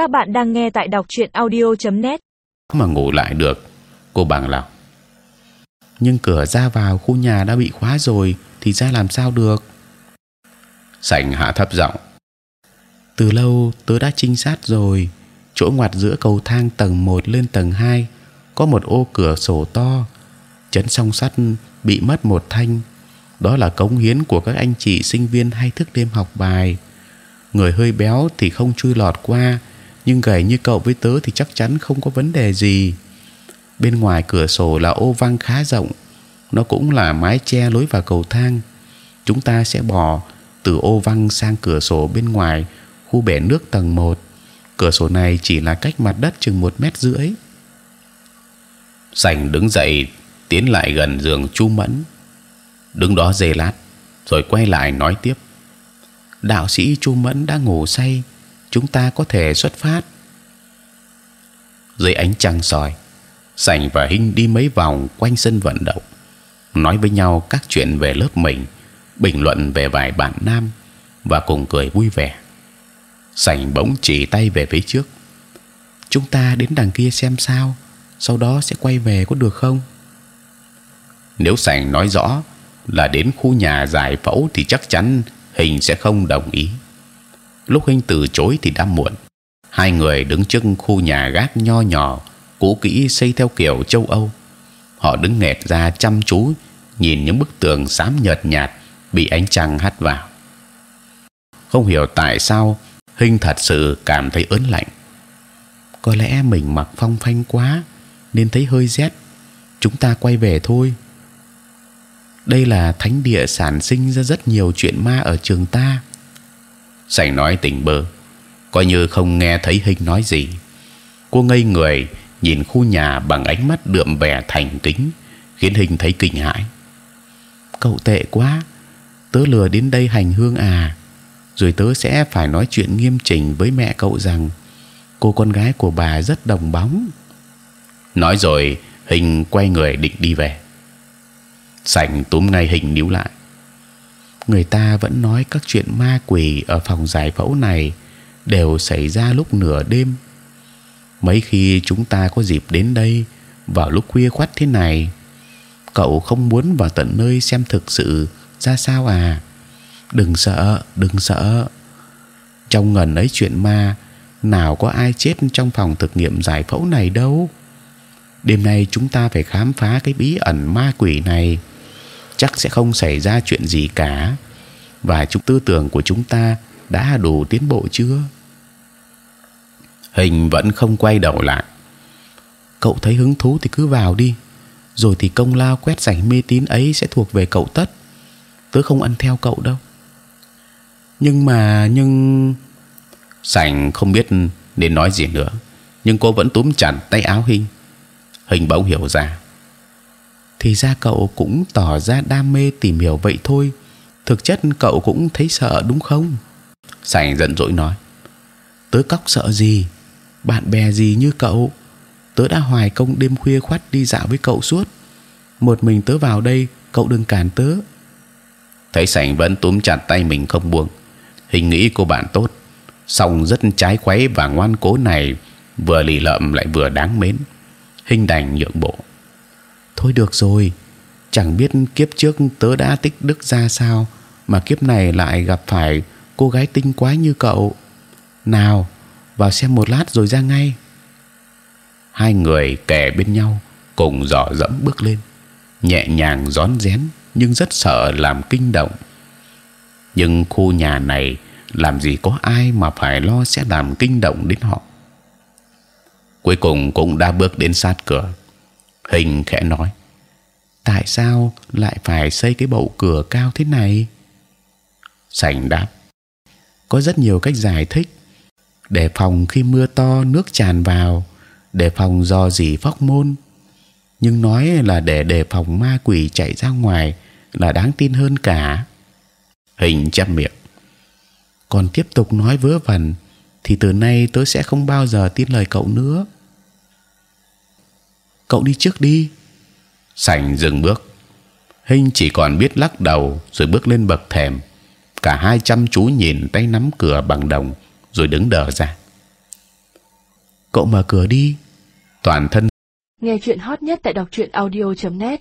Các bạn đang nghe tại đọc truyện audio.net. mà ngủ lại được, cô bằng lòng. Nhưng cửa ra vào khu nhà đã bị khóa rồi, thì ra làm sao được? Sảnh hạ thấp giọng. Từ lâu, tớ đã trinh sát rồi. Chỗ ngoặt giữa cầu thang tầng 1 lên tầng 2 có một ô cửa sổ to. Chấn song sắt bị mất một thanh. Đó là cống hiến của các anh chị sinh viên hay thức đêm học bài. Người hơi béo thì không chui lọt qua nhưng gầy như cậu với tớ thì chắc chắn không có vấn đề gì. Bên ngoài cửa sổ là ô văng khá rộng. Nó cũng là mái che lối vào cầu thang. Chúng ta sẽ bò từ ô văng sang cửa sổ bên ngoài, khu bể nước tầng 1 cửa sổ này chỉ là cách mặt đất chừng một mét rưỡi. Sành đứng dậy, tiến lại gần giường chu mẫn. Đứng đó giây lát, rồi quay lại nói tiếp. Đạo sĩ chu mẫn đã ngủ say chúng ta có thể xuất phát. Dưới ánh trăng soi sành và hinh đi mấy vòng quanh sân vận động, nói với nhau các chuyện về lớp mình, bình luận về vài bạn nam và cùng cười vui vẻ. Sành bỗng chỉ tay về phía trước. Chúng ta đến đằng kia xem sao, sau đó sẽ quay về có được không? Nếu sành nói rõ là đến khu nhà giải phẫu thì chắc chắn hình sẽ không đồng ý lúc huynh từ chối thì đã muộn. Hai người đứng trước khu nhà gác nho nhỏ, cũ kỹ xây theo kiểu châu âu. Họ đứng nghẹt ra chăm chú, nhìn những bức tường xám nhợt nhạt bị ánh trăng hắt vào. Không hiểu tại sao hình thật sự cảm thấy ớn lạnh. Có lẽ mình mặc phong phanh quá, nên thấy hơi rét. Chúng ta quay về thôi. Đây là thánh địa sản sinh ra rất nhiều chuyện ma ở trường ta sành nói tỉnh bơ. Coi như không nghe thấy hình nói gì. Cô ngây người, nhìn khu nhà bằng ánh mắt đượm vẻ thành kính, khiến hình thấy kinh hãi. Cậu tệ quá, tớ lừa đến đây hành hương à? Rồi tớ sẽ phải nói chuyện nghiêm chỉnh với mẹ cậu rằng, cô con gái của bà rất đồng bóng. Nói rồi hình quay người định đi về. Sành túm ngay hình níu lại người ta vẫn nói các chuyện ma quỷ ở phòng giải phẫu này đều xảy ra lúc nửa đêm. Mấy khi chúng ta có dịp đến đây vào lúc khuya khoắt thế này, cậu không muốn vào tận nơi xem thực sự ra sao à? Đừng sợ đừng sợ. Trong ngần ấy chuyện ma, nào có ai chết trong phòng thực nghiệm giải phẫu này đâu. Đêm nay chúng ta phải khám phá cái bí ẩn ma quỷ này chắc sẽ không xảy ra chuyện gì cả. Và chúng tư tưởng của chúng ta đã đủ tiến bộ chưa? Hình vẫn không quay đầu lại. Cậu thấy hứng thú thì cứ vào đi. Rồi thì công lao quét sạch mê tín ấy sẽ thuộc về cậu tất. Tớ không ăn theo cậu đâu. Nhưng mà, nhưng sành không biết nên nói gì nữa. Nhưng cô vẫn túm chặt tay áo hình hình bỗng hiểu ra thì ra cậu cũng tỏ ra đam mê tìm hiểu vậy thôi. Thực chất cậu cũng thấy sợ, đúng không? Sành giận dỗi nói. Tớ cóc sợ gì? Bạn bè gì như cậu? Tớ đã hoài công đêm khuya khoắt đi dạo với cậu suốt. Một mình tớ vào đây, cậu đừng cản tớ. Thấy sành vẫn túm chặt tay mình không buông. Hình nghĩ cô bạn tốt. Song rất trái quấy và ngoan cố này vừa lì lợm lại vừa đáng mến. Hình đành nhượng bộ thôi được rồi, chẳng biết kiếp trước tớ đã tích đức ra sao mà kiếp này lại gặp phải cô gái tinh quái như cậu. Nào, vào xem một lát rồi ra ngay. Hai người kề bên nhau, cùng dò dẫm bước lên, nhẹ nhàng rón rén nhưng rất sợ làm kinh động. Nhưng khu nhà này làm gì có ai mà phải lo sẽ làm kinh động đến họ. Cuối cùng cũng đã bước đến sát cửa hình khẽ nói, tại sao lại phải xây cái bậu cửa cao thế này? Sành đáp, có rất nhiều cách giải thích. Để phòng khi mưa to, nước tràn vào để phòng do gì phóc môn. Nhưng nói là để đề phòng ma quỷ chạy ra ngoài là đáng tin hơn cả. Hình chăm miệng, còn tiếp tục nói vớ vẩn thì từ nay tớ sẽ không bao giờ tin lời cậu nữa cậu đi trước đi. Sành dừng bước. Hình chỉ còn biết lắc đầu rồi bước lên bậc thềm. Cả hai chăm chú nhìn tay nắm cửa bằng đồng rồi đứng đờ ra. Cậu mở cửa đi. Toàn thân Nghe chuyện hot nhất tại đọc truyện audio.net